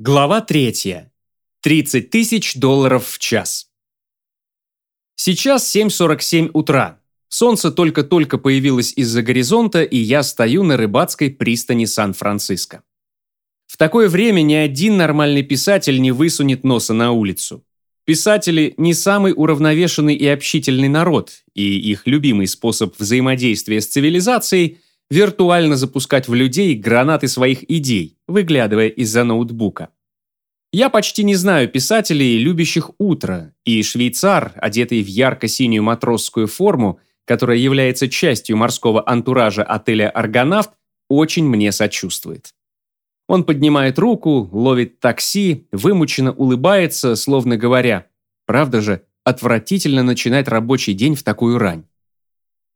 Глава 3. 30 тысяч долларов в час. Сейчас 7.47 утра. Солнце только-только появилось из-за горизонта, и я стою на рыбацкой пристани Сан-Франциско. В такое время ни один нормальный писатель не высунет носа на улицу. Писатели не самый уравновешенный и общительный народ, и их любимый способ взаимодействия с цивилизацией – виртуально запускать в людей гранаты своих идей, выглядывая из-за ноутбука. Я почти не знаю писателей, любящих утро, и швейцар, одетый в ярко-синюю матросскую форму, которая является частью морского антуража отеля «Аргонавт», очень мне сочувствует. Он поднимает руку, ловит такси, вымученно улыбается, словно говоря, «Правда же, отвратительно начинать рабочий день в такую рань».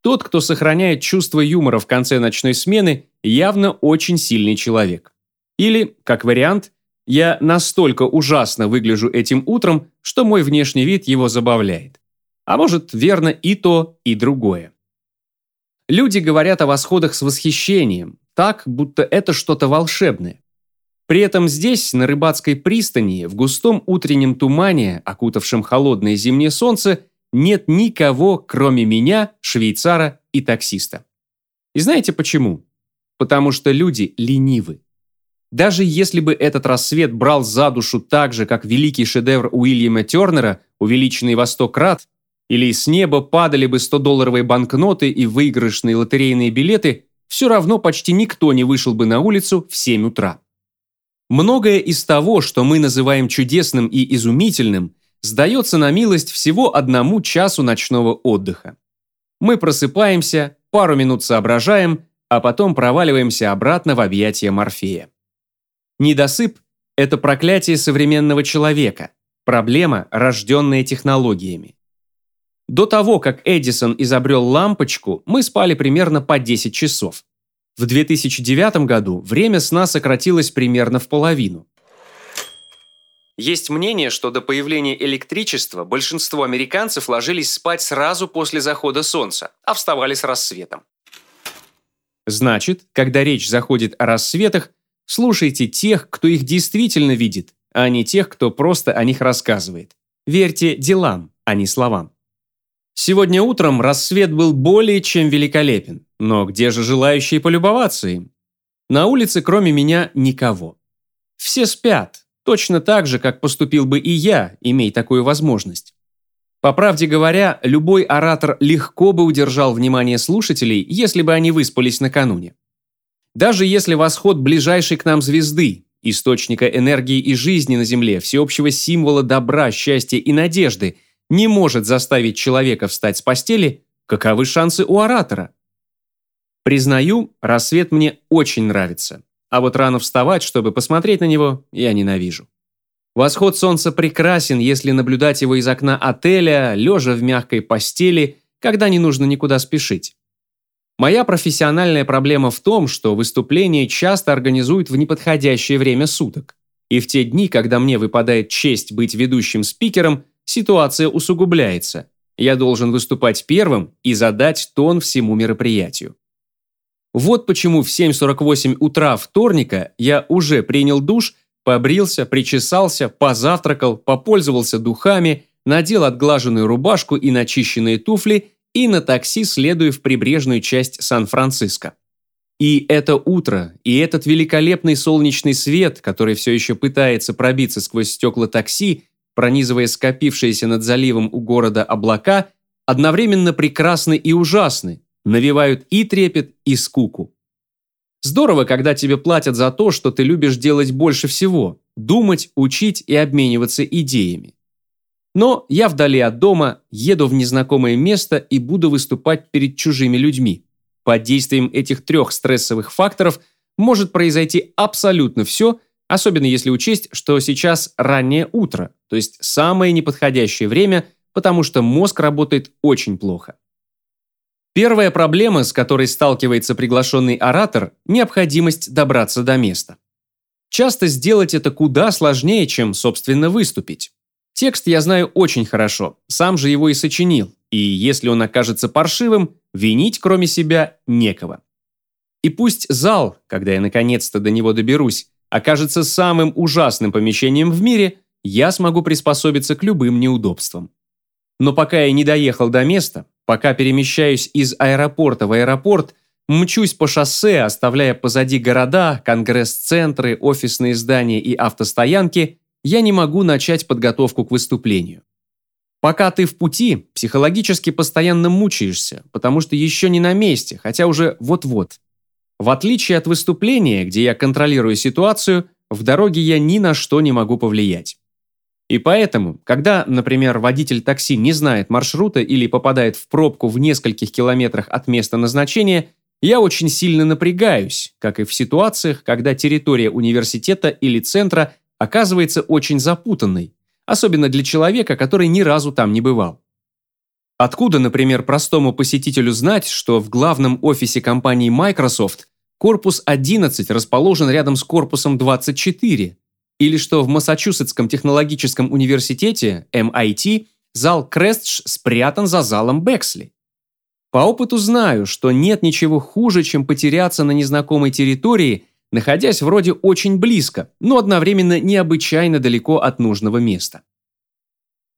Тот, кто сохраняет чувство юмора в конце ночной смены, явно очень сильный человек. Или, как вариант, я настолько ужасно выгляжу этим утром, что мой внешний вид его забавляет. А может, верно и то, и другое. Люди говорят о восходах с восхищением, так, будто это что-то волшебное. При этом здесь, на рыбацкой пристани, в густом утреннем тумане, окутавшем холодное зимнее солнце, нет никого, кроме меня, швейцара и таксиста. И знаете почему? Потому что люди ленивы. Даже если бы этот рассвет брал за душу так же, как великий шедевр Уильяма Тернера, увеличенный во сто крат, или с неба падали бы 100-долларовые банкноты и выигрышные лотерейные билеты, все равно почти никто не вышел бы на улицу в 7 утра. Многое из того, что мы называем чудесным и изумительным, сдается на милость всего одному часу ночного отдыха. Мы просыпаемся, пару минут соображаем, а потом проваливаемся обратно в объятия Морфея. Недосып – это проклятие современного человека, проблема, рожденная технологиями. До того, как Эдисон изобрел лампочку, мы спали примерно по 10 часов. В 2009 году время сна сократилось примерно в половину. Есть мнение, что до появления электричества большинство американцев ложились спать сразу после захода солнца, а вставали с рассветом. Значит, когда речь заходит о рассветах, слушайте тех, кто их действительно видит, а не тех, кто просто о них рассказывает. Верьте делам, а не словам. Сегодня утром рассвет был более чем великолепен, но где же желающие полюбоваться им? На улице, кроме меня, никого. Все спят, Точно так же, как поступил бы и я, имей такую возможность. По правде говоря, любой оратор легко бы удержал внимание слушателей, если бы они выспались накануне. Даже если восход ближайшей к нам звезды, источника энергии и жизни на Земле, всеобщего символа добра, счастья и надежды, не может заставить человека встать с постели, каковы шансы у оратора? Признаю, рассвет мне очень нравится. А вот рано вставать, чтобы посмотреть на него, я ненавижу. Восход солнца прекрасен, если наблюдать его из окна отеля, лежа в мягкой постели, когда не нужно никуда спешить. Моя профессиональная проблема в том, что выступления часто организуют в неподходящее время суток. И в те дни, когда мне выпадает честь быть ведущим спикером, ситуация усугубляется. Я должен выступать первым и задать тон всему мероприятию. Вот почему в 7.48 утра вторника я уже принял душ, побрился, причесался, позавтракал, попользовался духами, надел отглаженную рубашку и начищенные туфли и на такси следую в прибрежную часть Сан-Франциско. И это утро, и этот великолепный солнечный свет, который все еще пытается пробиться сквозь стекла такси, пронизывая скопившиеся над заливом у города облака, одновременно прекрасны и ужасны, навевают и трепет, и скуку. Здорово, когда тебе платят за то, что ты любишь делать больше всего – думать, учить и обмениваться идеями. Но я вдали от дома, еду в незнакомое место и буду выступать перед чужими людьми. Под действием этих трех стрессовых факторов может произойти абсолютно все, особенно если учесть, что сейчас раннее утро, то есть самое неподходящее время, потому что мозг работает очень плохо. Первая проблема, с которой сталкивается приглашенный оратор – необходимость добраться до места. Часто сделать это куда сложнее, чем, собственно, выступить. Текст я знаю очень хорошо, сам же его и сочинил, и если он окажется паршивым, винить кроме себя некого. И пусть зал, когда я наконец-то до него доберусь, окажется самым ужасным помещением в мире, я смогу приспособиться к любым неудобствам. Но пока я не доехал до места, пока перемещаюсь из аэропорта в аэропорт, мчусь по шоссе, оставляя позади города, конгресс-центры, офисные здания и автостоянки, я не могу начать подготовку к выступлению. Пока ты в пути, психологически постоянно мучаешься, потому что еще не на месте, хотя уже вот-вот. В отличие от выступления, где я контролирую ситуацию, в дороге я ни на что не могу повлиять. И поэтому, когда, например, водитель такси не знает маршрута или попадает в пробку в нескольких километрах от места назначения, я очень сильно напрягаюсь, как и в ситуациях, когда территория университета или центра оказывается очень запутанной, особенно для человека, который ни разу там не бывал. Откуда, например, простому посетителю знать, что в главном офисе компании Microsoft корпус 11 расположен рядом с корпусом 24, или что в Массачусетском технологическом университете, MIT, зал Крестш спрятан за залом Бексли? По опыту знаю, что нет ничего хуже, чем потеряться на незнакомой территории, находясь вроде очень близко, но одновременно необычайно далеко от нужного места.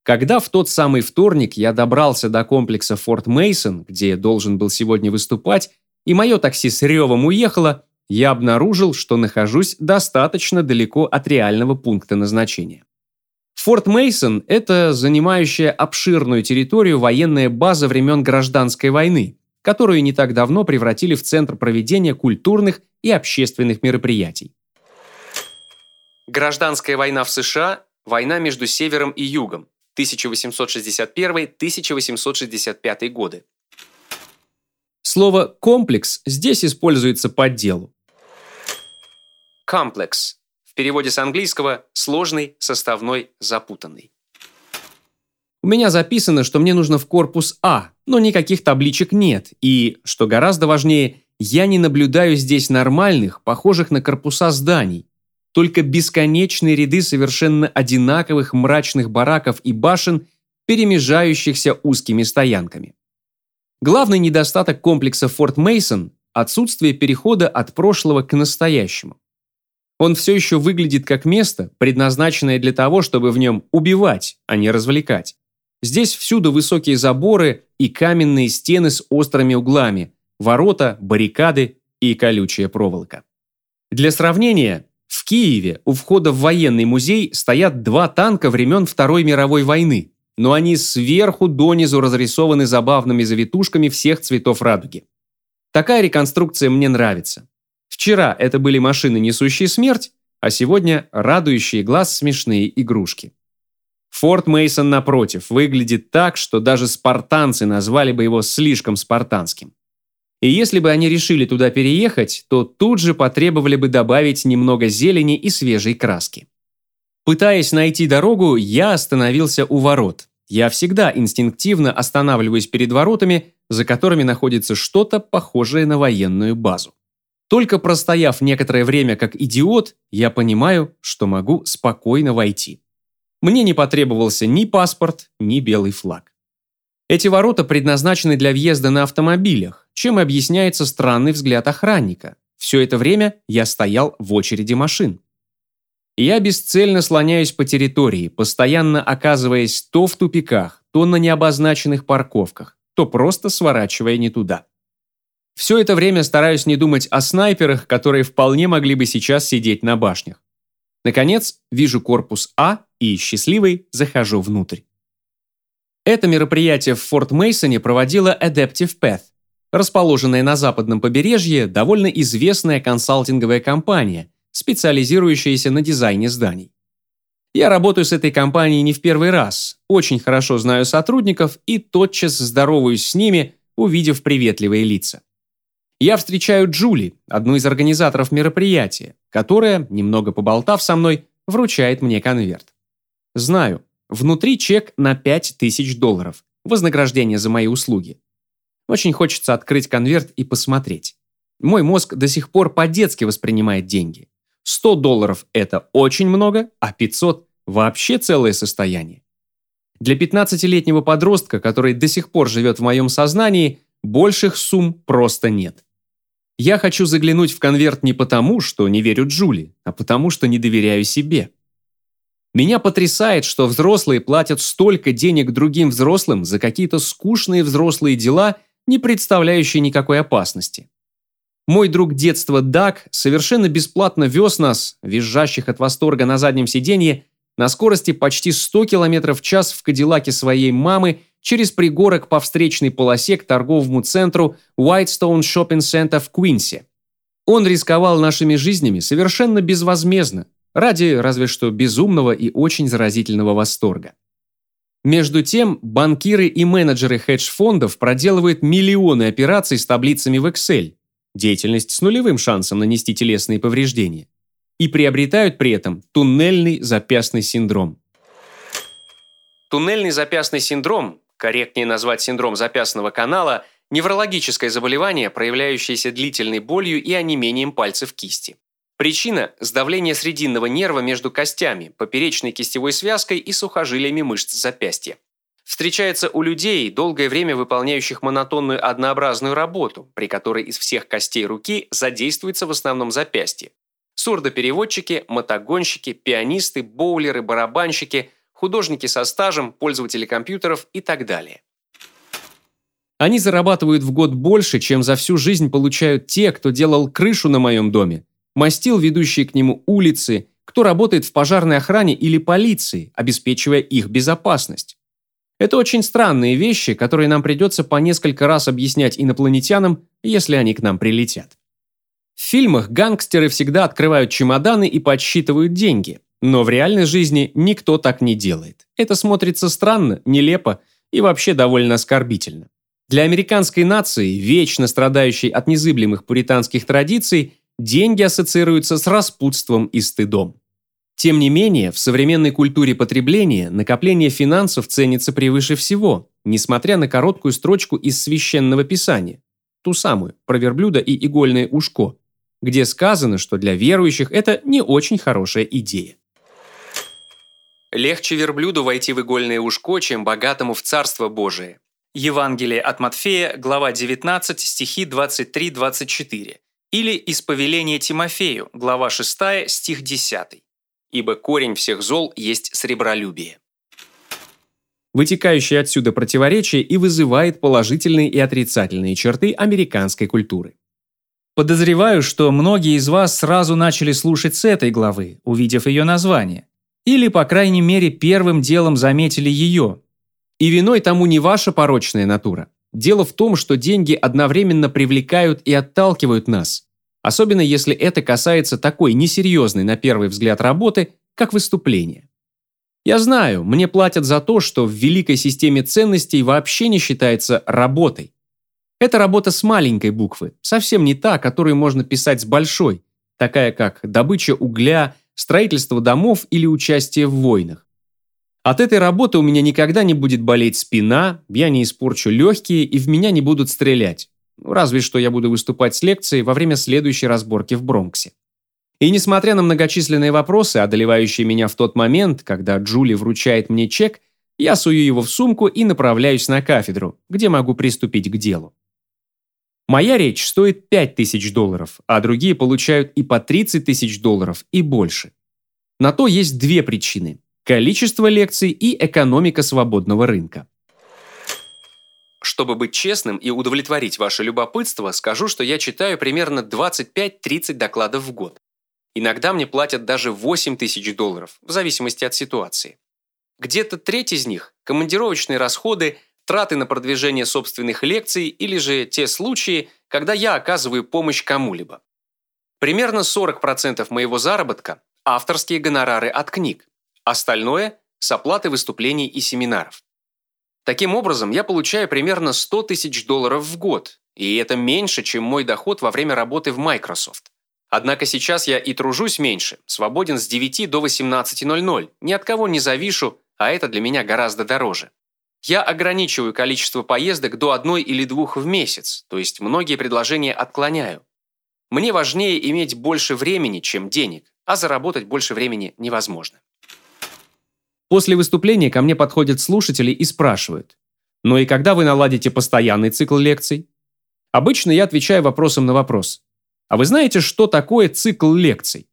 Когда в тот самый вторник я добрался до комплекса Форт Мейсон, где должен был сегодня выступать, и мое такси с ревом уехало, я обнаружил, что нахожусь достаточно далеко от реального пункта назначения. Форт Мейсон – это занимающая обширную территорию военная база времен Гражданской войны, которую не так давно превратили в центр проведения культурных и общественных мероприятий. Гражданская война в США – война между Севером и Югом, 1861-1865 годы. Слово «комплекс» здесь используется по делу. Complex. В переводе с английского «сложный, составной, запутанный». У меня записано, что мне нужно в корпус А, но никаких табличек нет, и, что гораздо важнее, я не наблюдаю здесь нормальных, похожих на корпуса зданий, только бесконечные ряды совершенно одинаковых мрачных бараков и башен, перемежающихся узкими стоянками. Главный недостаток комплекса Форт Мейсон – отсутствие перехода от прошлого к настоящему. Он все еще выглядит как место, предназначенное для того, чтобы в нем убивать, а не развлекать. Здесь всюду высокие заборы и каменные стены с острыми углами, ворота, баррикады и колючая проволока. Для сравнения, в Киеве у входа в военный музей стоят два танка времен Второй мировой войны, но они сверху донизу разрисованы забавными завитушками всех цветов радуги. Такая реконструкция мне нравится. Вчера это были машины, несущие смерть, а сегодня радующие глаз смешные игрушки. Форт Мейсон напротив выглядит так, что даже спартанцы назвали бы его слишком спартанским. И если бы они решили туда переехать, то тут же потребовали бы добавить немного зелени и свежей краски. Пытаясь найти дорогу, я остановился у ворот. Я всегда инстинктивно останавливаюсь перед воротами, за которыми находится что-то похожее на военную базу. Только простояв некоторое время как идиот, я понимаю, что могу спокойно войти. Мне не потребовался ни паспорт, ни белый флаг. Эти ворота предназначены для въезда на автомобилях, чем объясняется странный взгляд охранника. Все это время я стоял в очереди машин. Я бесцельно слоняюсь по территории, постоянно оказываясь то в тупиках, то на необозначенных парковках, то просто сворачивая не туда. Все это время стараюсь не думать о снайперах, которые вполне могли бы сейчас сидеть на башнях. Наконец, вижу корпус А и, счастливый, захожу внутрь. Это мероприятие в Форт Мейсоне проводила Adaptive Path, расположенная на западном побережье довольно известная консалтинговая компания, специализирующаяся на дизайне зданий. Я работаю с этой компанией не в первый раз, очень хорошо знаю сотрудников и тотчас здороваюсь с ними, увидев приветливые лица. Я встречаю Джули, одну из организаторов мероприятия, которая, немного поболтав со мной, вручает мне конверт. Знаю, Внутри чек на 5000 долларов. Вознаграждение за мои услуги. Очень хочется открыть конверт и посмотреть. Мой мозг до сих пор по-детски воспринимает деньги. 100 долларов – это очень много, а 500 – вообще целое состояние. Для 15-летнего подростка, который до сих пор живет в моем сознании, больших сумм просто нет. Я хочу заглянуть в конверт не потому, что не верю Джули, а потому, что не доверяю себе. Меня потрясает, что взрослые платят столько денег другим взрослым за какие-то скучные взрослые дела, не представляющие никакой опасности. Мой друг детства Даг совершенно бесплатно вез нас, визжащих от восторга на заднем сиденье, на скорости почти 100 км в час в кадиллаке своей мамы через пригорок по встречной полосе к торговому центру Whitestone Shopping Center в Куинсе. Он рисковал нашими жизнями совершенно безвозмездно, ради разве что безумного и очень заразительного восторга. Между тем, банкиры и менеджеры хедж-фондов проделывают миллионы операций с таблицами в Excel, деятельность с нулевым шансом нанести телесные повреждения, и приобретают при этом туннельный запястный синдром. Туннельный запястный синдром, корректнее назвать синдром запястного канала, неврологическое заболевание, проявляющееся длительной болью и онемением пальцев кисти. Причина – сдавление срединного нерва между костями, поперечной кистевой связкой и сухожилиями мышц запястья. Встречается у людей, долгое время выполняющих монотонную однообразную работу, при которой из всех костей руки задействуется в основном запястье. Сурдопереводчики, мотогонщики, пианисты, боулеры, барабанщики, художники со стажем, пользователи компьютеров и так далее. Они зарабатывают в год больше, чем за всю жизнь получают те, кто делал крышу на моем доме, мастил ведущие к нему улицы, кто работает в пожарной охране или полиции, обеспечивая их безопасность. Это очень странные вещи, которые нам придется по несколько раз объяснять инопланетянам, если они к нам прилетят. В фильмах гангстеры всегда открывают чемоданы и подсчитывают деньги, но в реальной жизни никто так не делает. Это смотрится странно, нелепо и вообще довольно оскорбительно. Для американской нации, вечно страдающей от незыблемых пуританских традиций, деньги ассоциируются с распутством и стыдом. Тем не менее, в современной культуре потребления накопление финансов ценится превыше всего, несмотря на короткую строчку из священного писания, ту самую, про верблюда и игольное ушко, где сказано, что для верующих это не очень хорошая идея. Легче верблюду войти в игольное ушко, чем богатому в Царство Божие. Евангелие от Матфея, глава 19, стихи 23-24. Или из повеления Тимофею, глава 6, стих 10. Ибо корень всех зол есть сребролюбие. Вытекающее отсюда противоречие и вызывает положительные и отрицательные черты американской культуры. Подозреваю, что многие из вас сразу начали слушать с этой главы, увидев ее название. Или, по крайней мере, первым делом заметили ее. И виной тому не ваша порочная натура. Дело в том, что деньги одновременно привлекают и отталкивают нас, особенно если это касается такой несерьезной на первый взгляд работы, как выступление. Я знаю, мне платят за то, что в великой системе ценностей вообще не считается работой. Это работа с маленькой буквы, совсем не та, которую можно писать с большой, такая как добыча угля, строительство домов или участие в войнах. От этой работы у меня никогда не будет болеть спина, я не испорчу легкие и в меня не будут стрелять. Разве что я буду выступать с лекцией во время следующей разборки в Бронксе. И несмотря на многочисленные вопросы, одолевающие меня в тот момент, когда Джули вручает мне чек, я сую его в сумку и направляюсь на кафедру, где могу приступить к делу. Моя речь стоит 5000 долларов, а другие получают и по 30 тысяч долларов, и больше. На то есть две причины количество лекций и экономика свободного рынка. Чтобы быть честным и удовлетворить ваше любопытство, скажу, что я читаю примерно 25-30 докладов в год. Иногда мне платят даже 8 тысяч долларов, в зависимости от ситуации. Где-то треть из них – командировочные расходы, траты на продвижение собственных лекций или же те случаи, когда я оказываю помощь кому-либо. Примерно 40% моего заработка – авторские гонорары от книг, Остальное – с оплаты выступлений и семинаров. Таким образом, я получаю примерно 100 тысяч долларов в год, и это меньше, чем мой доход во время работы в Microsoft. Однако сейчас я и тружусь меньше, свободен с 9 до 18.00, ни от кого не завишу, а это для меня гораздо дороже. Я ограничиваю количество поездок до одной или двух в месяц, то есть многие предложения отклоняю. Мне важнее иметь больше времени, чем денег, а заработать больше времени невозможно. После выступления ко мне подходят слушатели и спрашивают, «Ну и когда вы наладите постоянный цикл лекций?» Обычно я отвечаю вопросом на вопрос. А вы знаете, что такое цикл лекций?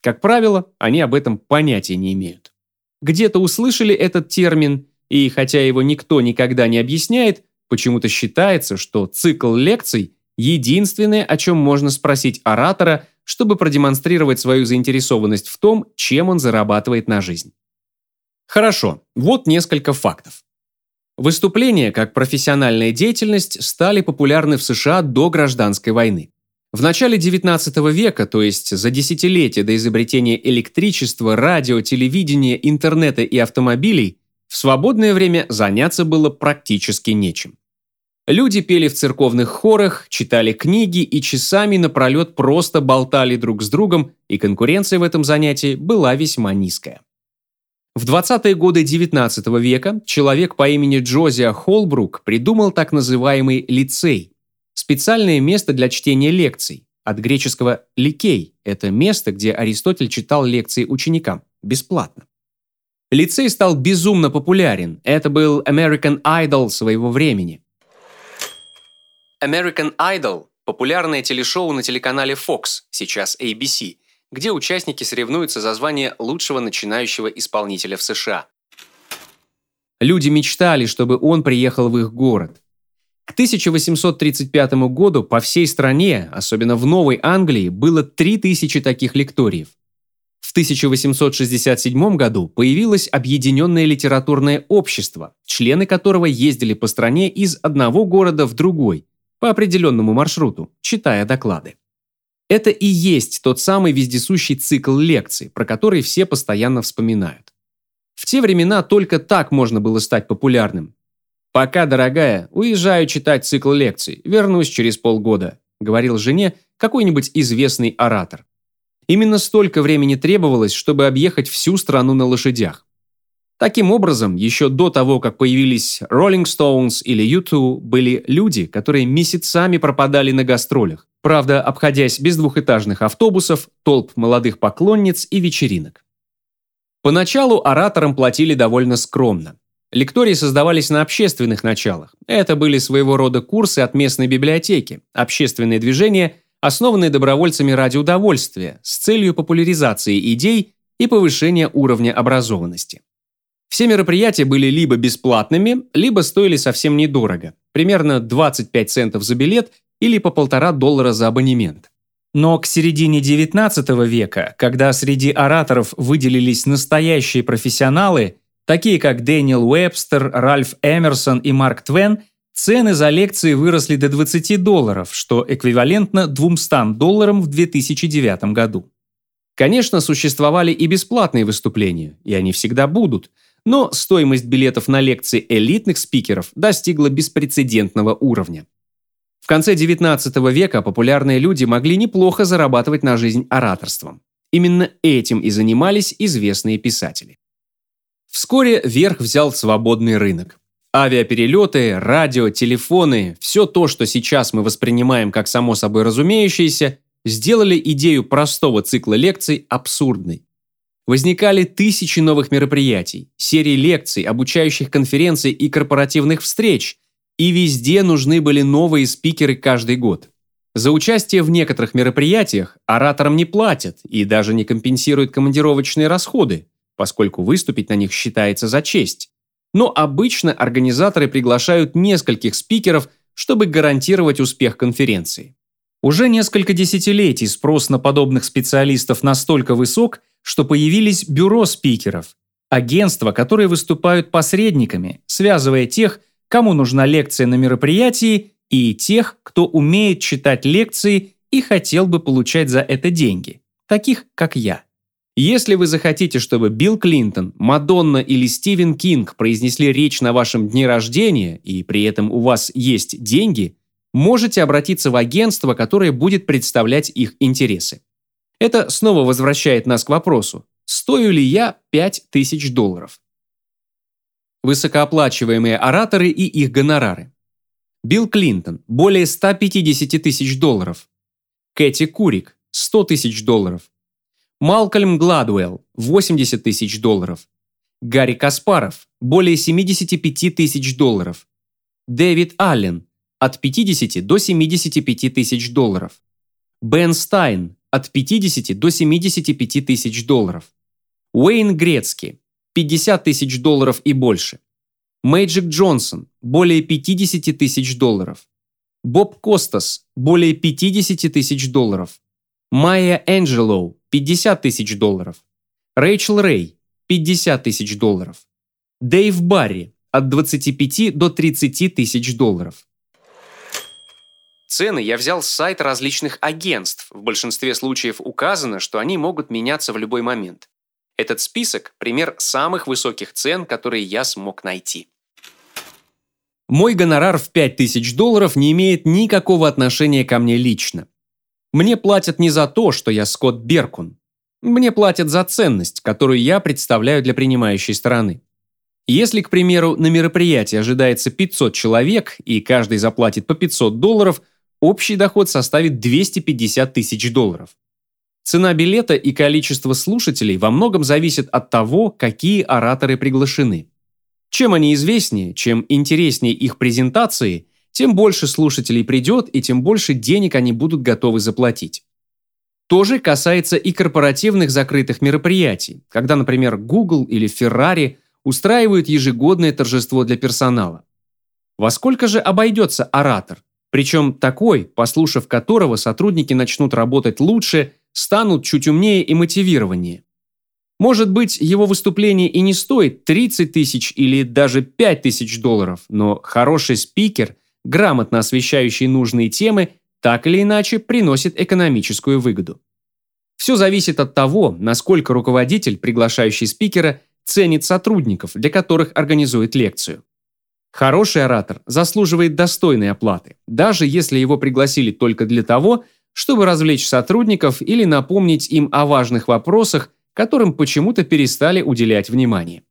Как правило, они об этом понятия не имеют. Где-то услышали этот термин, и хотя его никто никогда не объясняет, почему-то считается, что цикл лекций – единственное, о чем можно спросить оратора, чтобы продемонстрировать свою заинтересованность в том, чем он зарабатывает на жизнь. Хорошо, вот несколько фактов. Выступления как профессиональная деятельность стали популярны в США до гражданской войны. В начале XIX века, то есть за десятилетия до изобретения электричества, радио, телевидения, интернета и автомобилей, в свободное время заняться было практически нечем. Люди пели в церковных хорах, читали книги и часами напролет просто болтали друг с другом, и конкуренция в этом занятии была весьма низкая. В 20-е годы XIX века человек по имени Джозия Холбрук придумал так называемый лицей – специальное место для чтения лекций, от греческого «ликей» – это место, где Аристотель читал лекции ученикам, бесплатно. Лицей стал безумно популярен, это был American Idol своего времени. American Idol – популярное телешоу на телеканале Fox, сейчас ABC, где участники соревнуются за звание лучшего начинающего исполнителя в США. Люди мечтали, чтобы он приехал в их город. К 1835 году по всей стране, особенно в Новой Англии, было 3000 таких лекториев. В 1867 году появилось Объединенное литературное общество, члены которого ездили по стране из одного города в другой, по определенному маршруту, читая доклады. Это и есть тот самый вездесущий цикл лекций, про который все постоянно вспоминают. В те времена только так можно было стать популярным. «Пока, дорогая, уезжаю читать цикл лекций, вернусь через полгода», говорил жене какой-нибудь известный оратор. Именно столько времени требовалось, чтобы объехать всю страну на лошадях. Таким образом, еще до того, как появились Rolling Stones или U2, были люди, которые месяцами пропадали на гастролях, правда, обходясь без двухэтажных автобусов, толп молодых поклонниц и вечеринок. Поначалу ораторам платили довольно скромно. Лектории создавались на общественных началах. Это были своего рода курсы от местной библиотеки, общественные движения, основанные добровольцами ради удовольствия, с целью популяризации идей и повышения уровня образованности. Все мероприятия были либо бесплатными, либо стоили совсем недорого, примерно 25 центов за билет или по полтора доллара за абонемент. Но к середине XIX века, когда среди ораторов выделились настоящие профессионалы, такие как Дэниел Уэбстер, Ральф Эмерсон и Марк Твен, цены за лекции выросли до 20 долларов, что эквивалентно 200 долларам в 2009 году. Конечно, существовали и бесплатные выступления, и они всегда будут – но стоимость билетов на лекции элитных спикеров достигла беспрецедентного уровня. В конце XIX века популярные люди могли неплохо зарабатывать на жизнь ораторством. Именно этим и занимались известные писатели. Вскоре верх взял свободный рынок. Авиаперелеты, радио, телефоны – все то, что сейчас мы воспринимаем как само собой разумеющееся, сделали идею простого цикла лекций абсурдной. Возникали тысячи новых мероприятий, серии лекций, обучающих конференций и корпоративных встреч, и везде нужны были новые спикеры каждый год. За участие в некоторых мероприятиях ораторам не платят и даже не компенсируют командировочные расходы, поскольку выступить на них считается за честь. Но обычно организаторы приглашают нескольких спикеров, чтобы гарантировать успех конференции. Уже несколько десятилетий спрос на подобных специалистов настолько высок, что появились бюро спикеров, агентства, которые выступают посредниками, связывая тех, кому нужна лекция на мероприятии, и тех, кто умеет читать лекции и хотел бы получать за это деньги, таких как я. Если вы захотите, чтобы Билл Клинтон, Мадонна или Стивен Кинг произнесли речь на вашем дне рождения, и при этом у вас есть деньги, можете обратиться в агентство, которое будет представлять их интересы. Это снова возвращает нас к вопросу, стою ли я 5000 долларов? Высокооплачиваемые ораторы и их гонорары. Билл Клинтон – более 150 тысяч долларов. Кэти Курик – 100 тысяч долларов. Малкольм Гладуэлл – 80 тысяч долларов. Гарри Каспаров – более 75 тысяч долларов. Дэвид Аллен – от 50 до 75 тысяч долларов. Бен Стайн от 50 до 75 тысяч долларов. Уэйн Грецки – 50 тысяч долларов и больше. Мэйджик Джонсон – более 50 тысяч долларов. Боб Костас – более 50 тысяч долларов. Майя Энджелоу – 50 тысяч долларов. Рэйчел Рэй – 50 тысяч долларов. Дэйв Барри – от 25 до 30 тысяч долларов. Цены я взял с сайта различных агентств. В большинстве случаев указано, что они могут меняться в любой момент. Этот список – пример самых высоких цен, которые я смог найти. Мой гонорар в 5000 долларов не имеет никакого отношения ко мне лично. Мне платят не за то, что я Скотт Беркун. Мне платят за ценность, которую я представляю для принимающей стороны. Если, к примеру, на мероприятии ожидается 500 человек, и каждый заплатит по 500 долларов, общий доход составит 250 тысяч долларов. Цена билета и количество слушателей во многом зависит от того, какие ораторы приглашены. Чем они известнее, чем интереснее их презентации, тем больше слушателей придет и тем больше денег они будут готовы заплатить. То же касается и корпоративных закрытых мероприятий, когда, например, Google или Ferrari устраивают ежегодное торжество для персонала. Во сколько же обойдется оратор? Причем такой, послушав которого сотрудники начнут работать лучше, станут чуть умнее и мотивированнее. Может быть, его выступление и не стоит 30 тысяч или даже 5 тысяч долларов, но хороший спикер, грамотно освещающий нужные темы, так или иначе приносит экономическую выгоду. Все зависит от того, насколько руководитель, приглашающий спикера, ценит сотрудников, для которых организует лекцию. Хороший оратор заслуживает достойной оплаты, даже если его пригласили только для того, чтобы развлечь сотрудников или напомнить им о важных вопросах, которым почему-то перестали уделять внимание.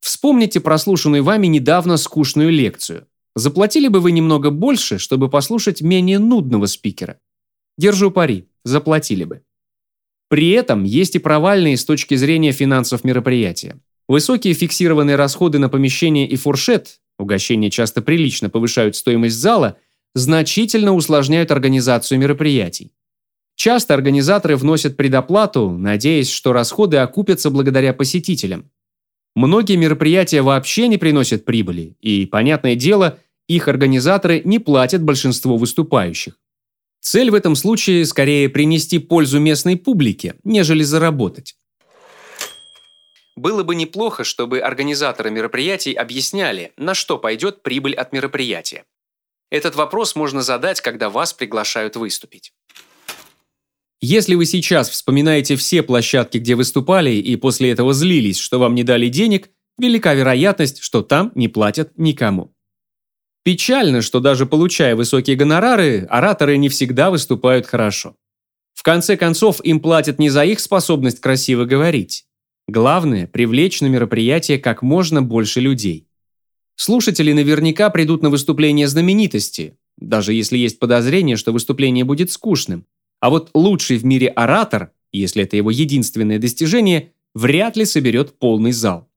Вспомните прослушанную вами недавно скучную лекцию. Заплатили бы вы немного больше, чтобы послушать менее нудного спикера? Держу пари, заплатили бы. При этом есть и провальные с точки зрения финансов мероприятия. Высокие фиксированные расходы на помещение и фуршет угощения часто прилично повышают стоимость зала, значительно усложняют организацию мероприятий. Часто организаторы вносят предоплату, надеясь, что расходы окупятся благодаря посетителям. Многие мероприятия вообще не приносят прибыли, и, понятное дело, их организаторы не платят большинству выступающих. Цель в этом случае скорее принести пользу местной публике, нежели заработать. Было бы неплохо, чтобы организаторы мероприятий объясняли, на что пойдет прибыль от мероприятия. Этот вопрос можно задать, когда вас приглашают выступить. Если вы сейчас вспоминаете все площадки, где выступали, и после этого злились, что вам не дали денег, велика вероятность, что там не платят никому. Печально, что даже получая высокие гонорары, ораторы не всегда выступают хорошо. В конце концов, им платят не за их способность красиво говорить, Главное – привлечь на мероприятие как можно больше людей. Слушатели наверняка придут на выступление знаменитости, даже если есть подозрение, что выступление будет скучным. А вот лучший в мире оратор, если это его единственное достижение, вряд ли соберет полный зал.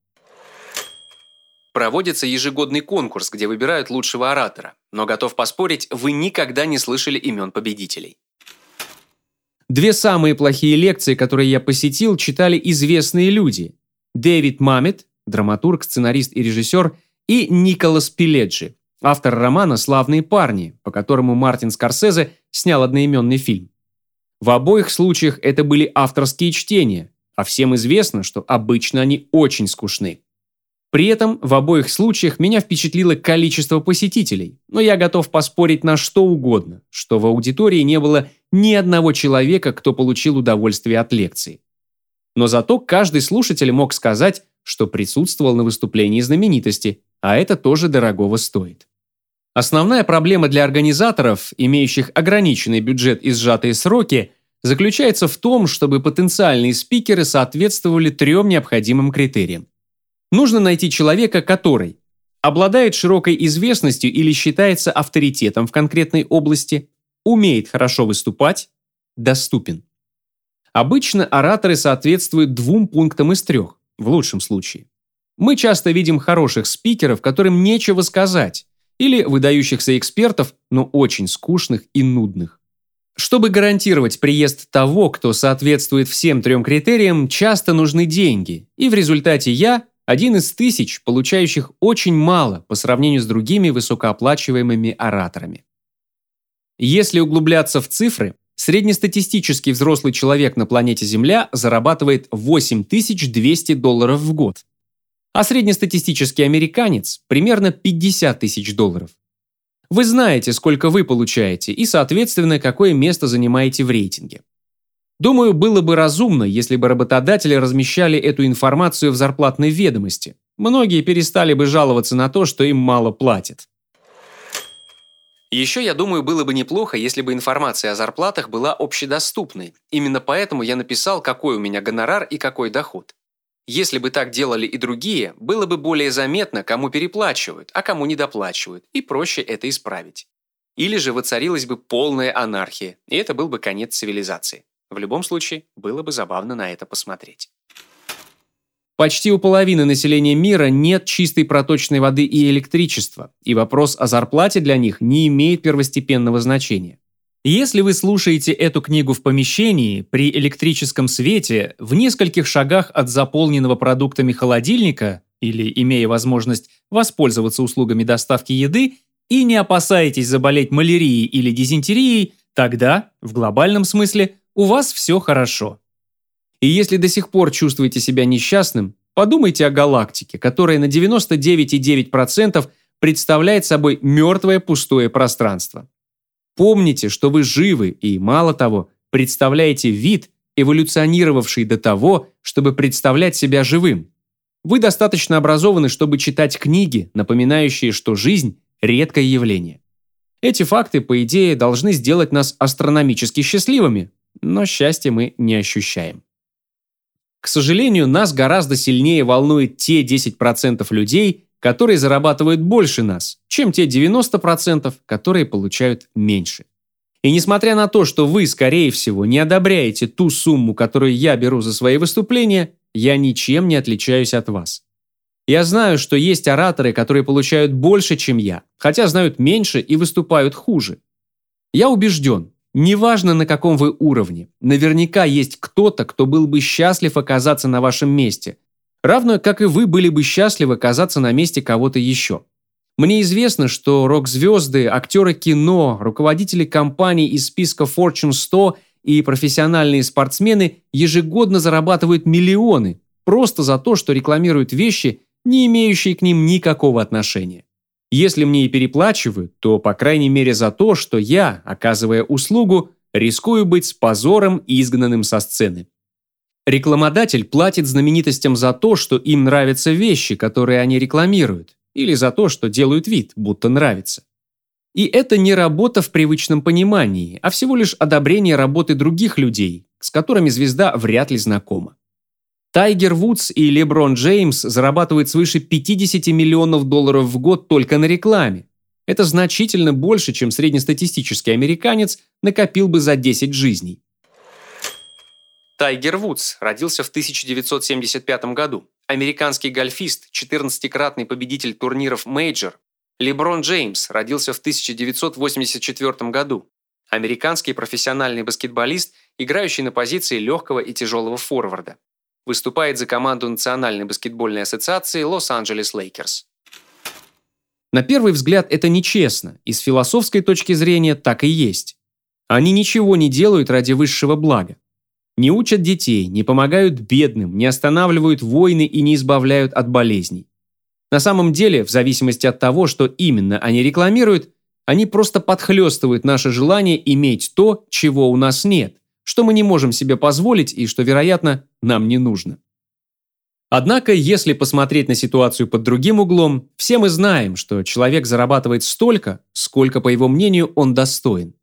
Проводится ежегодный конкурс, где выбирают лучшего оратора, но готов поспорить, вы никогда не слышали имен победителей. Две самые плохие лекции, которые я посетил, читали известные люди. Дэвид Мамет, драматург, сценарист и режиссер, и Николас Пиледжи, автор романа «Славные парни», по которому Мартин Скорсезе снял одноименный фильм. В обоих случаях это были авторские чтения, а всем известно, что обычно они очень скучны. При этом в обоих случаях меня впечатлило количество посетителей, но я готов поспорить на что угодно, что в аудитории не было ни одного человека, кто получил удовольствие от лекции. Но зато каждый слушатель мог сказать, что присутствовал на выступлении знаменитости, а это тоже дорогого стоит. Основная проблема для организаторов, имеющих ограниченный бюджет и сжатые сроки, заключается в том, чтобы потенциальные спикеры соответствовали трем необходимым критериям. Нужно найти человека, который обладает широкой известностью или считается авторитетом в конкретной области, умеет хорошо выступать, доступен. Обычно ораторы соответствуют двум пунктам из трех, в лучшем случае. Мы часто видим хороших спикеров, которым нечего сказать, или выдающихся экспертов, но очень скучных и нудных. Чтобы гарантировать приезд того, кто соответствует всем трем критериям, часто нужны деньги, и в результате я – один из тысяч, получающих очень мало по сравнению с другими высокооплачиваемыми ораторами. Если углубляться в цифры, среднестатистический взрослый человек на планете Земля зарабатывает 8200 долларов в год, а среднестатистический американец – примерно 50 тысяч долларов. Вы знаете, сколько вы получаете и, соответственно, какое место занимаете в рейтинге. Думаю, было бы разумно, если бы работодатели размещали эту информацию в зарплатной ведомости. Многие перестали бы жаловаться на то, что им мало платят. Еще, я думаю, было бы неплохо, если бы информация о зарплатах была общедоступной. Именно поэтому я написал, какой у меня гонорар и какой доход. Если бы так делали и другие, было бы более заметно, кому переплачивают, а кому недоплачивают, и проще это исправить. Или же воцарилась бы полная анархия, и это был бы конец цивилизации. В любом случае, было бы забавно на это посмотреть. Почти у половины населения мира нет чистой проточной воды и электричества, и вопрос о зарплате для них не имеет первостепенного значения. Если вы слушаете эту книгу в помещении, при электрическом свете, в нескольких шагах от заполненного продуктами холодильника, или имея возможность воспользоваться услугами доставки еды, и не опасаетесь заболеть малярией или дизентерией, тогда, в глобальном смысле, у вас все хорошо. И если до сих пор чувствуете себя несчастным, подумайте о галактике, которая на 99,9% представляет собой мертвое пустое пространство. Помните, что вы живы и, мало того, представляете вид, эволюционировавший до того, чтобы представлять себя живым. Вы достаточно образованы, чтобы читать книги, напоминающие, что жизнь – редкое явление. Эти факты, по идее, должны сделать нас астрономически счастливыми, но счастья мы не ощущаем. К сожалению, нас гораздо сильнее волнует те 10% людей, которые зарабатывают больше нас, чем те 90%, которые получают меньше. И несмотря на то, что вы, скорее всего, не одобряете ту сумму, которую я беру за свои выступления, я ничем не отличаюсь от вас. Я знаю, что есть ораторы, которые получают больше, чем я, хотя знают меньше и выступают хуже. Я убежден, неважно на каком вы уровне, наверняка есть кто-то, кто был бы счастлив оказаться на вашем месте, равно как и вы были бы счастливы оказаться на месте кого-то еще. Мне известно, что рок-звезды, актеры кино, руководители компаний из списка Fortune 100 и профессиональные спортсмены ежегодно зарабатывают миллионы просто за то, что рекламируют вещи, не имеющие к ним никакого отношения. Если мне и переплачивают, то по крайней мере за то, что я, оказывая услугу, рискую быть с позором изгнанным со сцены. Рекламодатель платит знаменитостям за то, что им нравятся вещи, которые они рекламируют, или за то, что делают вид, будто нравится. И это не работа в привычном понимании, а всего лишь одобрение работы других людей, с которыми звезда вряд ли знакома. Тайгер Вудс и Леброн Джеймс зарабатывают свыше 50 миллионов долларов в год только на рекламе. Это значительно больше, чем среднестатистический американец накопил бы за 10 жизней. Тайгер Вудс родился в 1975 году. Американский гольфист, 14-кратный победитель турниров мейджор. Леброн Джеймс родился в 1984 году. Американский профессиональный баскетболист, играющий на позиции легкого и тяжелого форварда. Выступает за команду Национальной баскетбольной ассоциации Лос-Анджелес Лейкерс. На первый взгляд это нечестно, и с философской точки зрения так и есть. Они ничего не делают ради высшего блага. Не учат детей, не помогают бедным, не останавливают войны и не избавляют от болезней. На самом деле, в зависимости от того, что именно они рекламируют, они просто подхлестывают наше желание иметь то, чего у нас нет, что мы не можем себе позволить и что, вероятно, нам не нужно. Однако, если посмотреть на ситуацию под другим углом, все мы знаем, что человек зарабатывает столько, сколько, по его мнению, он достоин.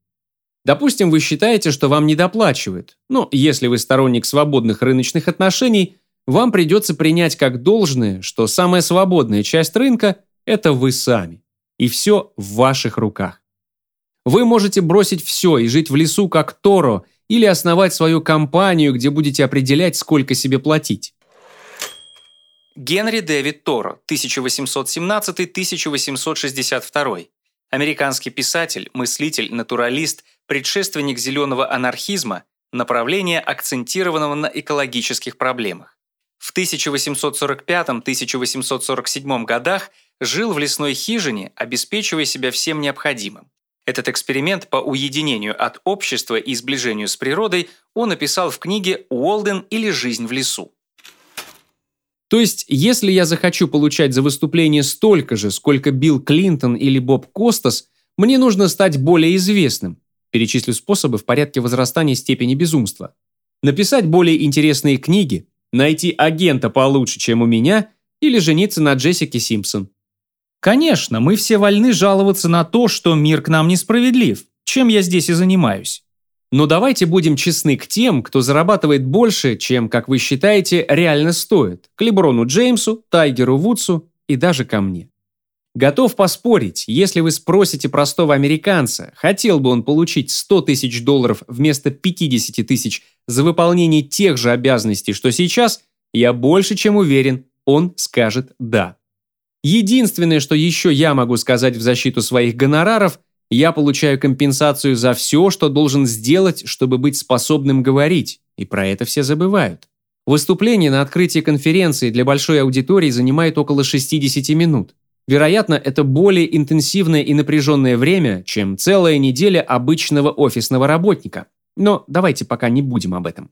Допустим, вы считаете, что вам недоплачивают, но если вы сторонник свободных рыночных отношений, вам придется принять как должное, что самая свободная часть рынка – это вы сами. И все в ваших руках. Вы можете бросить все и жить в лесу как Торо или основать свою компанию, где будете определять, сколько себе платить. Генри Дэвид Торо, 1817-1862. Американский писатель, мыслитель, натуралист, предшественник зеленого анархизма, направление акцентированного на экологических проблемах. В 1845-1847 годах жил в лесной хижине, обеспечивая себя всем необходимым. Этот эксперимент по уединению от общества и сближению с природой он написал в книге «Уолден или жизнь в лесу». То есть, если я захочу получать за выступление столько же, сколько Билл Клинтон или Боб Костас, мне нужно стать более известным. Перечислю способы в порядке возрастания степени безумства. Написать более интересные книги, найти агента получше, чем у меня, или жениться на Джессике Симпсон. Конечно, мы все вольны жаловаться на то, что мир к нам несправедлив, чем я здесь и занимаюсь. Но давайте будем честны к тем, кто зарабатывает больше, чем, как вы считаете, реально стоит. К Леброну Джеймсу, Тайгеру Вудсу и даже ко мне. Готов поспорить, если вы спросите простого американца, хотел бы он получить 100 тысяч долларов вместо 50 тысяч за выполнение тех же обязанностей, что сейчас, я больше чем уверен, он скажет «да». Единственное, что еще я могу сказать в защиту своих гонораров, я получаю компенсацию за все, что должен сделать, чтобы быть способным говорить, и про это все забывают. Выступление на открытии конференции для большой аудитории занимает около 60 минут. Вероятно, это более интенсивное и напряженное время, чем целая неделя обычного офисного работника. Но давайте пока не будем об этом.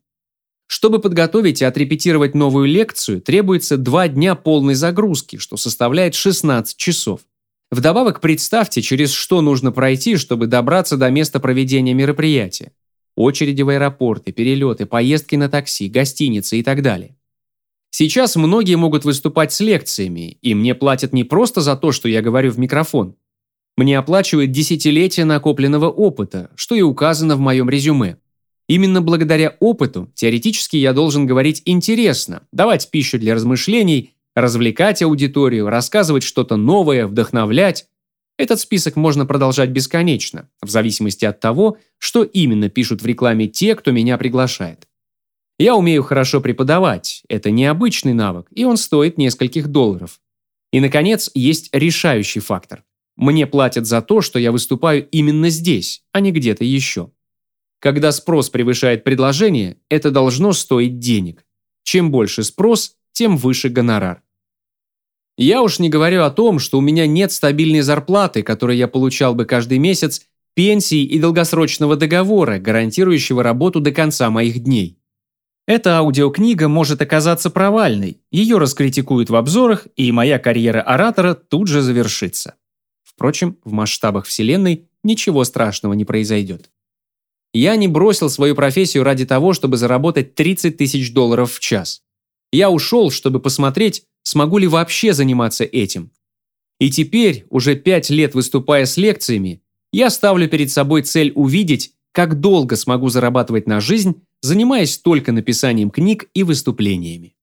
Чтобы подготовить и отрепетировать новую лекцию, требуется два дня полной загрузки, что составляет 16 часов. Вдобавок представьте, через что нужно пройти, чтобы добраться до места проведения мероприятия. Очереди в аэропорты, перелеты, поездки на такси, гостиницы и так далее. Сейчас многие могут выступать с лекциями, и мне платят не просто за то, что я говорю в микрофон. Мне оплачивают десятилетия накопленного опыта, что и указано в моем резюме. Именно благодаря опыту теоретически я должен говорить интересно, давать пищу для размышлений, развлекать аудиторию, рассказывать что-то новое, вдохновлять. Этот список можно продолжать бесконечно, в зависимости от того, что именно пишут в рекламе те, кто меня приглашает. Я умею хорошо преподавать, это необычный навык, и он стоит нескольких долларов. И, наконец, есть решающий фактор. Мне платят за то, что я выступаю именно здесь, а не где-то еще. Когда спрос превышает предложение, это должно стоить денег. Чем больше спрос, тем выше гонорар. Я уж не говорю о том, что у меня нет стабильной зарплаты, которую я получал бы каждый месяц, пенсии и долгосрочного договора, гарантирующего работу до конца моих дней. Эта аудиокнига может оказаться провальной, ее раскритикуют в обзорах, и моя карьера оратора тут же завершится. Впрочем, в масштабах Вселенной ничего страшного не произойдет. Я не бросил свою профессию ради того, чтобы заработать 30 тысяч долларов в час. Я ушел, чтобы посмотреть, смогу ли вообще заниматься этим. И теперь, уже пять лет выступая с лекциями, я ставлю перед собой цель увидеть, как долго смогу зарабатывать на жизнь, занимаясь только написанием книг и выступлениями.